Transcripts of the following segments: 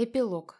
Эпилог.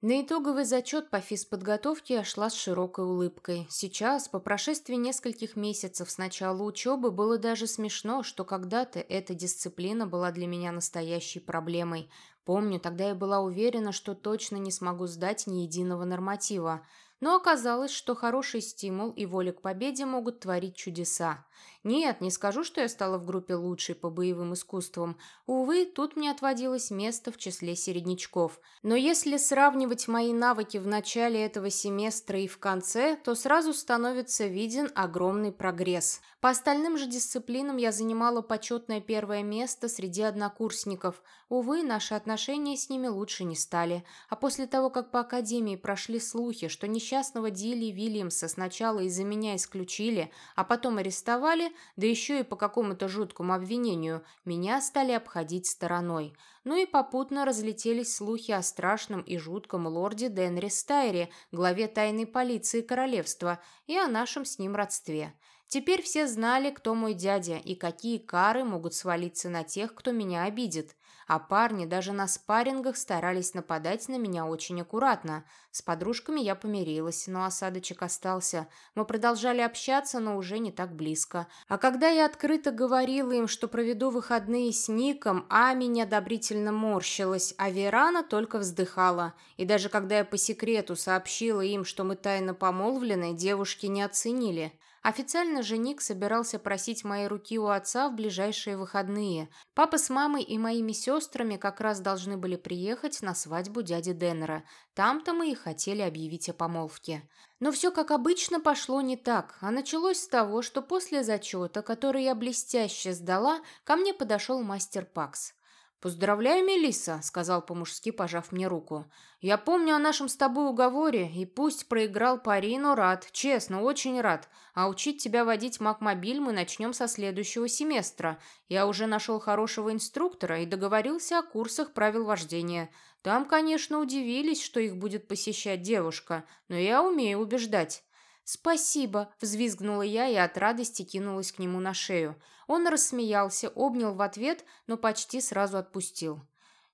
На итоговый зачет по физподготовке я шла с широкой улыбкой. Сейчас, по прошествии нескольких месяцев с начала учебы, было даже смешно, что когда-то эта дисциплина была для меня настоящей проблемой. Помню, тогда я была уверена, что точно не смогу сдать ни единого норматива. Но оказалось, что хороший стимул и воля к победе могут творить чудеса. Нет, не скажу, что я стала в группе лучшей по боевым искусствам. Увы, тут мне отводилось место в числе середнячков. Но если сравнивать мои навыки в начале этого семестра и в конце, то сразу становится виден огромный прогресс. По остальным же дисциплинам я занимала почетное первое место среди однокурсников. Увы, наши отношения с ними лучше не стали. А после того, как по академии прошли слухи, что несчастного Дилли Вильямса сначала из-за меня исключили, а потом арестовали, да еще и по какому-то жуткому обвинению, меня стали обходить стороной. Ну и попутно разлетелись слухи о страшном и жутком лорде Денри Стайре, главе тайной полиции королевства, и о нашем с ним родстве. Теперь все знали, кто мой дядя и какие кары могут свалиться на тех, кто меня обидит. А парни даже на спаррингах старались нападать на меня очень аккуратно. С подружками я помирилась, но осадочек остался. Мы продолжали общаться, но уже не так близко. А когда я открыто говорила им, что проведу выходные с Ником, Ами неодобрительно морщилась, а Верана только вздыхала. И даже когда я по секрету сообщила им, что мы тайно помолвлены, девушки не оценили. Официально же Ник собирался просить моей руки у отца в ближайшие выходные. Папа с мамой и моими сестрами как раз должны были приехать на свадьбу дяди Деннера. Там-то мы и хотели объявить о помолвке. Но все, как обычно, пошло не так, а началось с того, что после зачета, который я блестяще сдала, ко мне подошел мастер Пакс. «Поздравляю, Мелисса», — сказал по-мужски, пожав мне руку. «Я помню о нашем с тобой уговоре, и пусть проиграл пари, но рад, честно, очень рад. А учить тебя водить Макмобиль мы начнем со следующего семестра. Я уже нашел хорошего инструктора и договорился о курсах правил вождения. Там, конечно, удивились, что их будет посещать девушка, но я умею убеждать». «Спасибо!» – взвизгнула я и от радости кинулась к нему на шею. Он рассмеялся, обнял в ответ, но почти сразу отпустил.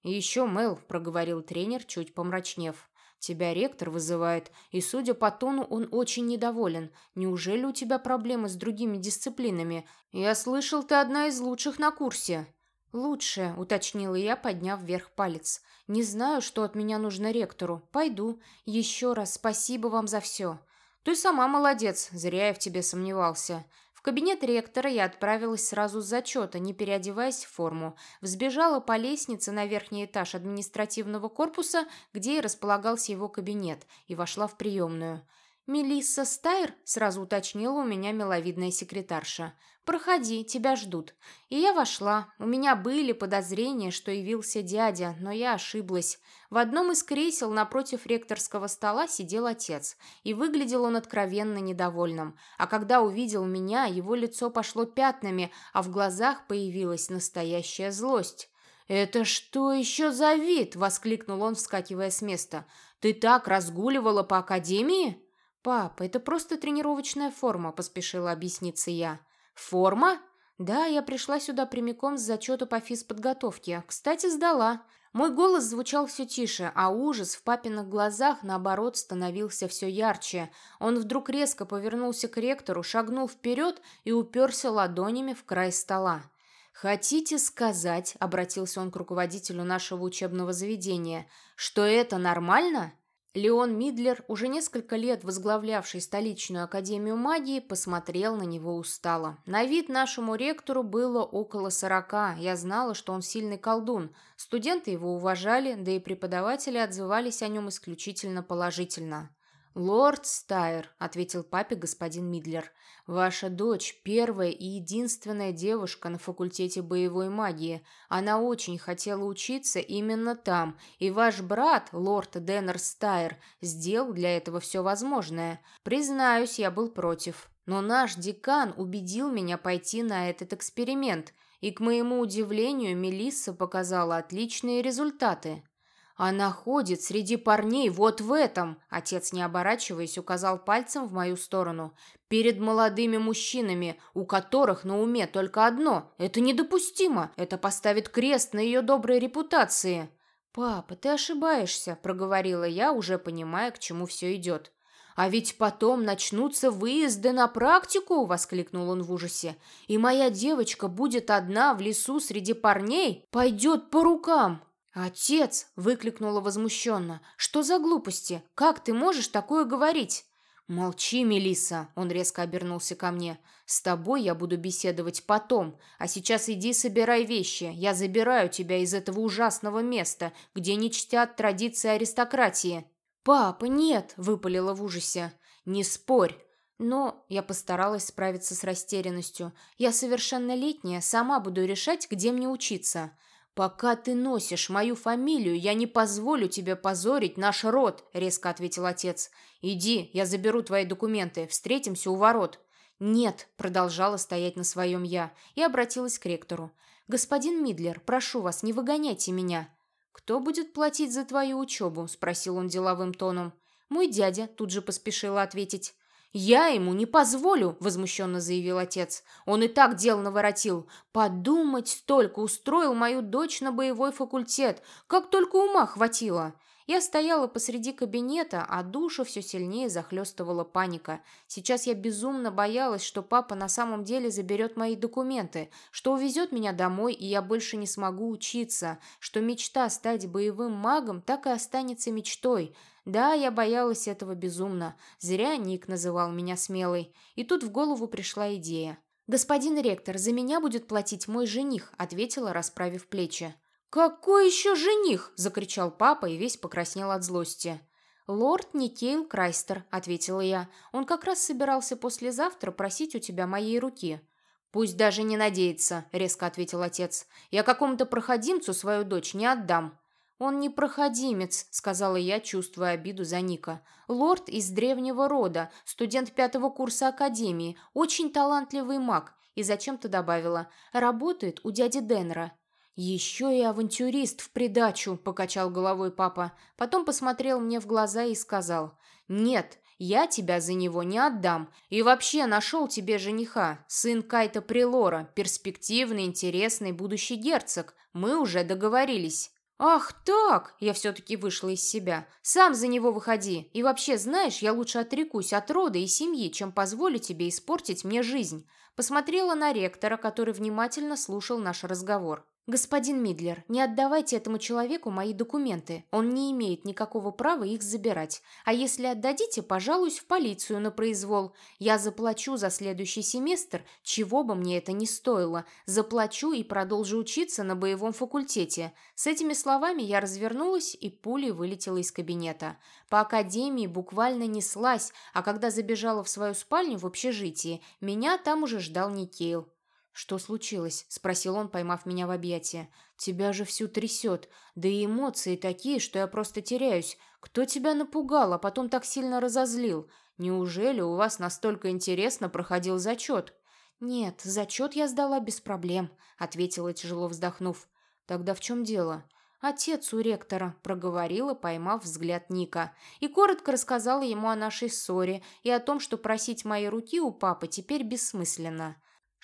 «И еще, Мэл», – проговорил тренер, чуть помрачнев. «Тебя ректор вызывает, и, судя по тону, он очень недоволен. Неужели у тебя проблемы с другими дисциплинами? Я слышал, ты одна из лучших на курсе». «Лучше», — уточнила я, подняв вверх палец. «Не знаю, что от меня нужно ректору. Пойду. Еще раз спасибо вам за все». «Ты сама молодец, зря я в тебе сомневался». В кабинет ректора я отправилась сразу с зачета, не переодеваясь в форму. Взбежала по лестнице на верхний этаж административного корпуса, где и располагался его кабинет, и вошла в приемную. «Мелисса Стайр?» – сразу уточнила у меня миловидная секретарша. «Проходи, тебя ждут». И я вошла. У меня были подозрения, что явился дядя, но я ошиблась. В одном из кресел напротив ректорского стола сидел отец, и выглядел он откровенно недовольным. А когда увидел меня, его лицо пошло пятнами, а в глазах появилась настоящая злость. «Это что еще за вид?» – воскликнул он, вскакивая с места. «Ты так разгуливала по академии?» «Пап, это просто тренировочная форма», – поспешила объясниться я. «Форма?» «Да, я пришла сюда прямиком с зачета по физподготовке. Кстати, сдала». Мой голос звучал все тише, а ужас в папиных глазах, наоборот, становился все ярче. Он вдруг резко повернулся к ректору, шагнул вперед и уперся ладонями в край стола. «Хотите сказать», — обратился он к руководителю нашего учебного заведения, — «что это нормально?» Леон Мидлер, уже несколько лет возглавлявший столичную академию магии, посмотрел на него устало. На вид нашему ректору было около сорока. Я знала, что он сильный колдун. Студенты его уважали, да и преподаватели отзывались о нем исключительно положительно. «Лорд Стайр», — ответил папе господин Мидлер, — «ваша дочь первая и единственная девушка на факультете боевой магии. Она очень хотела учиться именно там, и ваш брат, лорд Деннер Стайр, сделал для этого все возможное. Признаюсь, я был против. Но наш декан убедил меня пойти на этот эксперимент, и, к моему удивлению, Мелисса показала отличные результаты». «Она ходит среди парней вот в этом!» Отец, не оборачиваясь, указал пальцем в мою сторону. «Перед молодыми мужчинами, у которых на уме только одно. Это недопустимо. Это поставит крест на ее доброй репутации». «Папа, ты ошибаешься», — проговорила я, уже понимая, к чему все идет. «А ведь потом начнутся выезды на практику!» — воскликнул он в ужасе. «И моя девочка будет одна в лесу среди парней? Пойдет по рукам!» «Отец!» — выкликнула возмущенно. «Что за глупости? Как ты можешь такое говорить?» «Молчи, Мелисса!» — он резко обернулся ко мне. «С тобой я буду беседовать потом, а сейчас иди собирай вещи. Я забираю тебя из этого ужасного места, где не чтят традиции аристократии». «Папа, нет!» — выпалила в ужасе. «Не спорь!» Но я постаралась справиться с растерянностью. Я совершеннолетняя, сама буду решать, где мне учиться. «Пока ты носишь мою фамилию, я не позволю тебе позорить наш род», — резко ответил отец. «Иди, я заберу твои документы, встретимся у ворот». «Нет», — продолжала стоять на своем я, и обратилась к ректору. «Господин Мидлер, прошу вас, не выгоняйте меня». «Кто будет платить за твою учебу?» — спросил он деловым тоном. «Мой дядя», — тут же поспешила ответить. «Я ему не позволю», — возмущенно заявил отец. «Он и так дел наворотил. Подумать только, устроил мою дочь на боевой факультет. Как только ума хватило». Я стояла посреди кабинета, а душу все сильнее захлестывала паника. Сейчас я безумно боялась, что папа на самом деле заберет мои документы, что увезет меня домой, и я больше не смогу учиться, что мечта стать боевым магом так и останется мечтой. Да, я боялась этого безумно. Зря Ник называл меня смелой. И тут в голову пришла идея. «Господин ректор, за меня будет платить мой жених», — ответила, расправив плечи. «Какой еще жених?» — закричал папа и весь покраснел от злости. «Лорд Никейл Крайстер», — ответила я. «Он как раз собирался послезавтра просить у тебя моей руки». «Пусть даже не надеется», — резко ответил отец. «Я какому-то проходимцу свою дочь не отдам». «Он не проходимец», — сказала я, чувствуя обиду за Ника. «Лорд из древнего рода, студент пятого курса академии, очень талантливый маг». И зачем-то добавила «работает у дяди Денра». «Еще и авантюрист в придачу», — покачал головой папа. Потом посмотрел мне в глаза и сказал «Нет, я тебя за него не отдам. И вообще нашел тебе жениха, сын Кайта Прилора, перспективный, интересный будущий герцог. Мы уже договорились». «Ах так!» – я все-таки вышла из себя. «Сам за него выходи. И вообще, знаешь, я лучше отрекусь от рода и семьи, чем позволю тебе испортить мне жизнь». Посмотрела на ректора, который внимательно слушал наш разговор. «Господин Мидлер, не отдавайте этому человеку мои документы. Он не имеет никакого права их забирать. А если отдадите, пожалуюсь в полицию на произвол. Я заплачу за следующий семестр, чего бы мне это ни стоило. Заплачу и продолжу учиться на боевом факультете». С этими словами я развернулась и пулей вылетела из кабинета. По академии буквально неслась, а когда забежала в свою спальню в общежитии, меня там уже ждал Никейл. «Что случилось?» – спросил он, поймав меня в объятия. «Тебя же всю трясет. Да и эмоции такие, что я просто теряюсь. Кто тебя напугал, а потом так сильно разозлил? Неужели у вас настолько интересно проходил зачет?» «Нет, зачет я сдала без проблем», – ответила, тяжело вздохнув. «Тогда в чем дело?» «Отец у ректора», – проговорила, поймав взгляд Ника, и коротко рассказала ему о нашей ссоре и о том, что просить моей руки у папы теперь бессмысленно.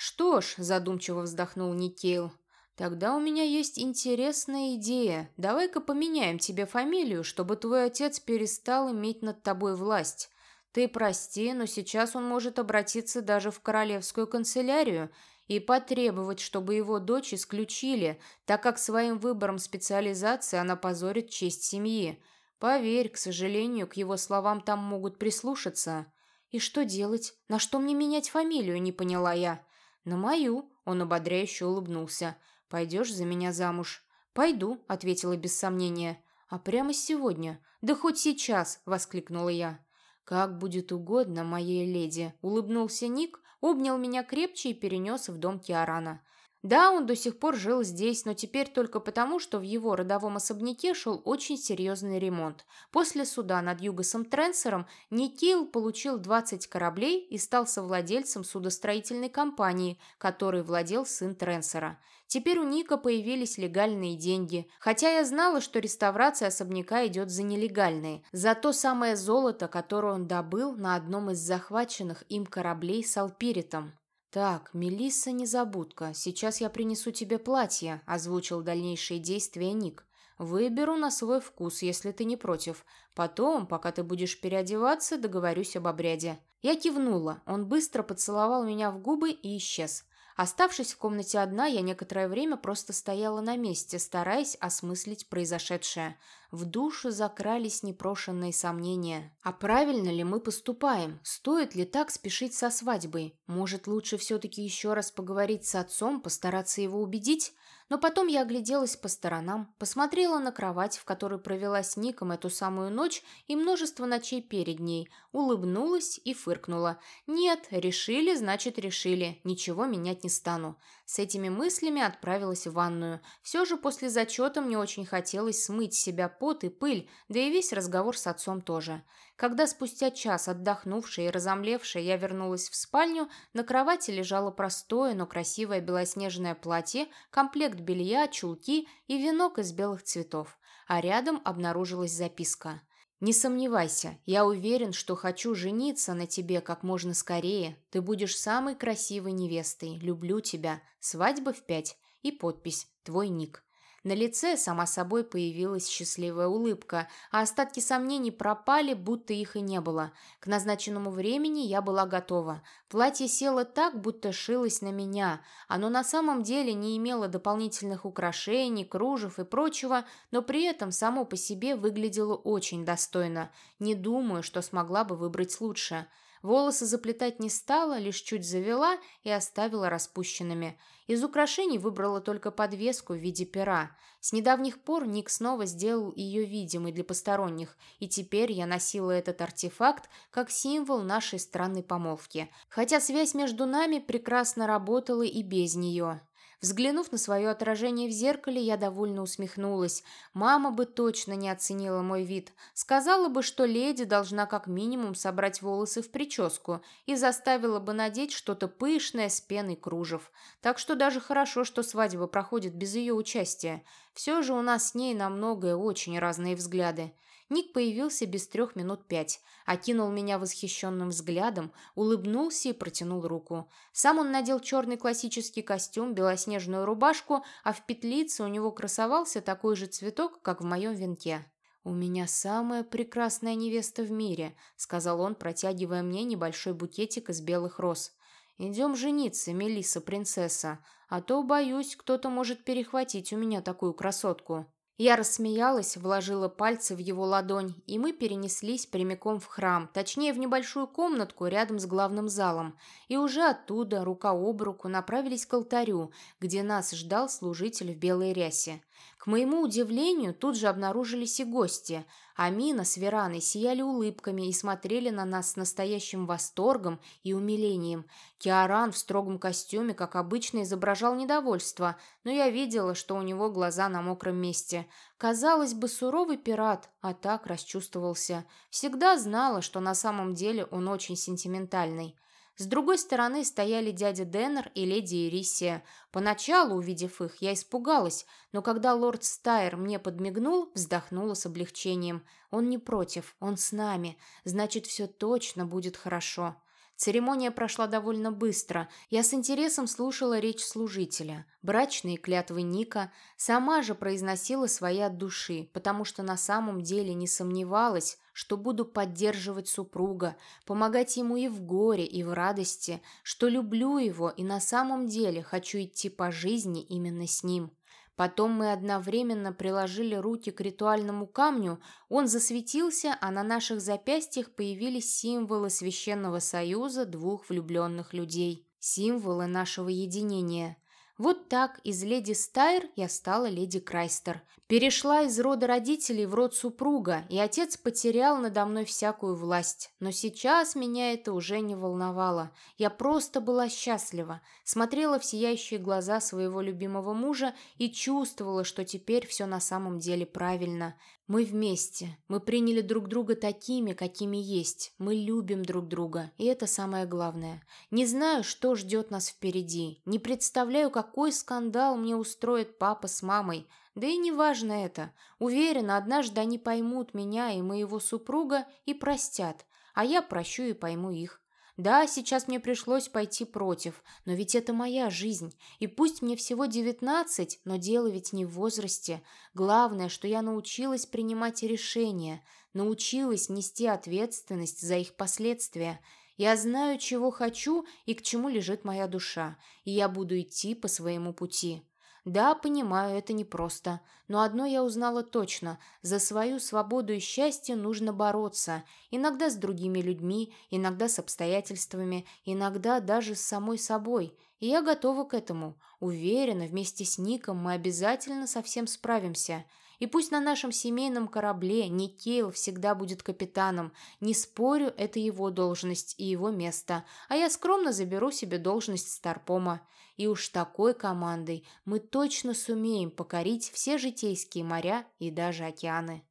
«Что ж», – задумчиво вздохнул Никейл, – «тогда у меня есть интересная идея. Давай-ка поменяем тебе фамилию, чтобы твой отец перестал иметь над тобой власть. Ты прости, но сейчас он может обратиться даже в королевскую канцелярию и потребовать, чтобы его дочь исключили, так как своим выбором специализации она позорит честь семьи. Поверь, к сожалению, к его словам там могут прислушаться». «И что делать? На что мне менять фамилию?» – не поняла я. «На мою», — он ободряюще улыбнулся. «Пойдешь за меня замуж?» «Пойду», — ответила без сомнения. «А прямо сегодня?» «Да хоть сейчас!» — воскликнула я. «Как будет угодно, моей леди!» — улыбнулся Ник, обнял меня крепче и перенес в дом Киарана. Да, он до сих пор жил здесь, но теперь только потому, что в его родовом особняке шел очень серьезный ремонт. После суда над Югосом Тренсером Никейл получил 20 кораблей и стал совладельцем судостроительной компании, которой владел сын Тренсера. Теперь у Ника появились легальные деньги, хотя я знала, что реставрация особняка идет за нелегальные. За то самое золото, которое он добыл на одном из захваченных им кораблей с Алпиритом. «Так, Мелисса Незабудка, сейчас я принесу тебе платье», – озвучил дальнейшие действия Ник. Выберу на свой вкус, если ты не против. Потом, пока ты будешь переодеваться, договорюсь об обряде». Я кивнула. Он быстро поцеловал меня в губы и исчез. Оставшись в комнате одна, я некоторое время просто стояла на месте, стараясь осмыслить произошедшее. В душу закрались непрошенные сомнения. А правильно ли мы поступаем? Стоит ли так спешить со свадьбой? Может, лучше все-таки еще раз поговорить с отцом, постараться его убедить? Но потом я огляделась по сторонам, посмотрела на кровать, в которой провела с Ником эту самую ночь и множество ночей перед ней, улыбнулась и фыркнула. «Нет, решили, значит решили, ничего менять не стану». С этими мыслями отправилась в ванную. Все же после зачета мне очень хотелось смыть себя пот и пыль, да и весь разговор с отцом тоже. Когда спустя час, отдохнувшая и разомлевшая, я вернулась в спальню, на кровати лежало простое, но красивое белоснежное платье, комплект белья, чулки и венок из белых цветов. А рядом обнаружилась записка. «Не сомневайся, я уверен, что хочу жениться на тебе как можно скорее. Ты будешь самой красивой невестой. Люблю тебя. Свадьба в пять». И подпись «Твой ник». На лице, сама собой, появилась счастливая улыбка, а остатки сомнений пропали, будто их и не было. К назначенному времени я была готова. Платье село так, будто шилось на меня. Оно на самом деле не имело дополнительных украшений, кружев и прочего, но при этом само по себе выглядело очень достойно. Не думаю, что смогла бы выбрать лучше. Волосы заплетать не стала, лишь чуть завела и оставила распущенными. Из украшений выбрала только подвеску в виде пера. С недавних пор Ник снова сделал ее видимой для посторонних, и теперь я носила этот артефакт как символ нашей странной помолвки. Хотя связь между нами прекрасно работала и без нее. Взглянув на свое отражение в зеркале, я довольно усмехнулась. Мама бы точно не оценила мой вид. Сказала бы, что леди должна как минимум собрать волосы в прическу и заставила бы надеть что-то пышное с пеной кружев. Так что даже хорошо, что свадьба проходит без ее участия. Все же у нас с ней на многое очень разные взгляды. Ник появился без трех минут пять, окинул меня восхищенным взглядом, улыбнулся и протянул руку. Сам он надел черный классический костюм, белоснежную рубашку, а в петлице у него красовался такой же цветок, как в моем венке. «У меня самая прекрасная невеста в мире», — сказал он, протягивая мне небольшой букетик из белых роз. «Идем жениться, Мелисса, принцесса, а то, боюсь, кто-то может перехватить у меня такую красотку». Я рассмеялась, вложила пальцы в его ладонь, и мы перенеслись прямиком в храм, точнее в небольшую комнатку рядом с главным залом, и уже оттуда, рука об руку, направились к алтарю, где нас ждал служитель в белой рясе. К моему удивлению, тут же обнаружились и гости. Амина с Вераной сияли улыбками и смотрели на нас с настоящим восторгом и умилением. Киаран в строгом костюме, как обычно, изображал недовольство, но я видела, что у него глаза на мокром месте. Казалось бы, суровый пират, а так расчувствовался. Всегда знала, что на самом деле он очень сентиментальный. С другой стороны стояли дядя Деннер и леди Ирисия. Поначалу, увидев их, я испугалась, но когда лорд Стайр мне подмигнул, вздохнула с облегчением. Он не против, он с нами, значит, все точно будет хорошо. Церемония прошла довольно быстро. Я с интересом слушала речь служителя. Брачные клятвы Ника. Сама же произносила свои от души, потому что на самом деле не сомневалась, что буду поддерживать супруга, помогать ему и в горе, и в радости, что люблю его и на самом деле хочу идти по жизни именно с ним. Потом мы одновременно приложили руки к ритуальному камню, он засветился, а на наших запястьях появились символы священного союза двух влюбленных людей, символы нашего единения. Вот так из леди Стайр я стала леди Крайстер. Перешла из рода родителей в род супруга, и отец потерял надо мной всякую власть. Но сейчас меня это уже не волновало. Я просто была счастлива, смотрела в сияющие глаза своего любимого мужа и чувствовала, что теперь все на самом деле правильно. Мы вместе. Мы приняли друг друга такими, какими есть. Мы любим друг друга, и это самое главное. Не знаю, что ждет нас впереди. Не представляю, какой скандал мне устроит папа с мамой. Да и не важно это. Уверена, однажды они поймут меня и моего супруга и простят, а я прощу и пойму их. Да, сейчас мне пришлось пойти против, но ведь это моя жизнь. И пусть мне всего девятнадцать, но дело ведь не в возрасте. Главное, что я научилась принимать решения, научилась нести ответственность за их последствия. Я знаю, чего хочу и к чему лежит моя душа, и я буду идти по своему пути. Да, понимаю, это непросто, но одно я узнала точно – за свою свободу и счастье нужно бороться, иногда с другими людьми, иногда с обстоятельствами, иногда даже с самой собой, и я готова к этому. Уверена, вместе с Ником мы обязательно со всем справимся – и пусть на нашем семейном корабле Никейл всегда будет капитаном, не спорю, это его должность и его место, а я скромно заберу себе должность Старпома. И уж такой командой мы точно сумеем покорить все житейские моря и даже океаны.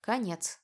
Конец.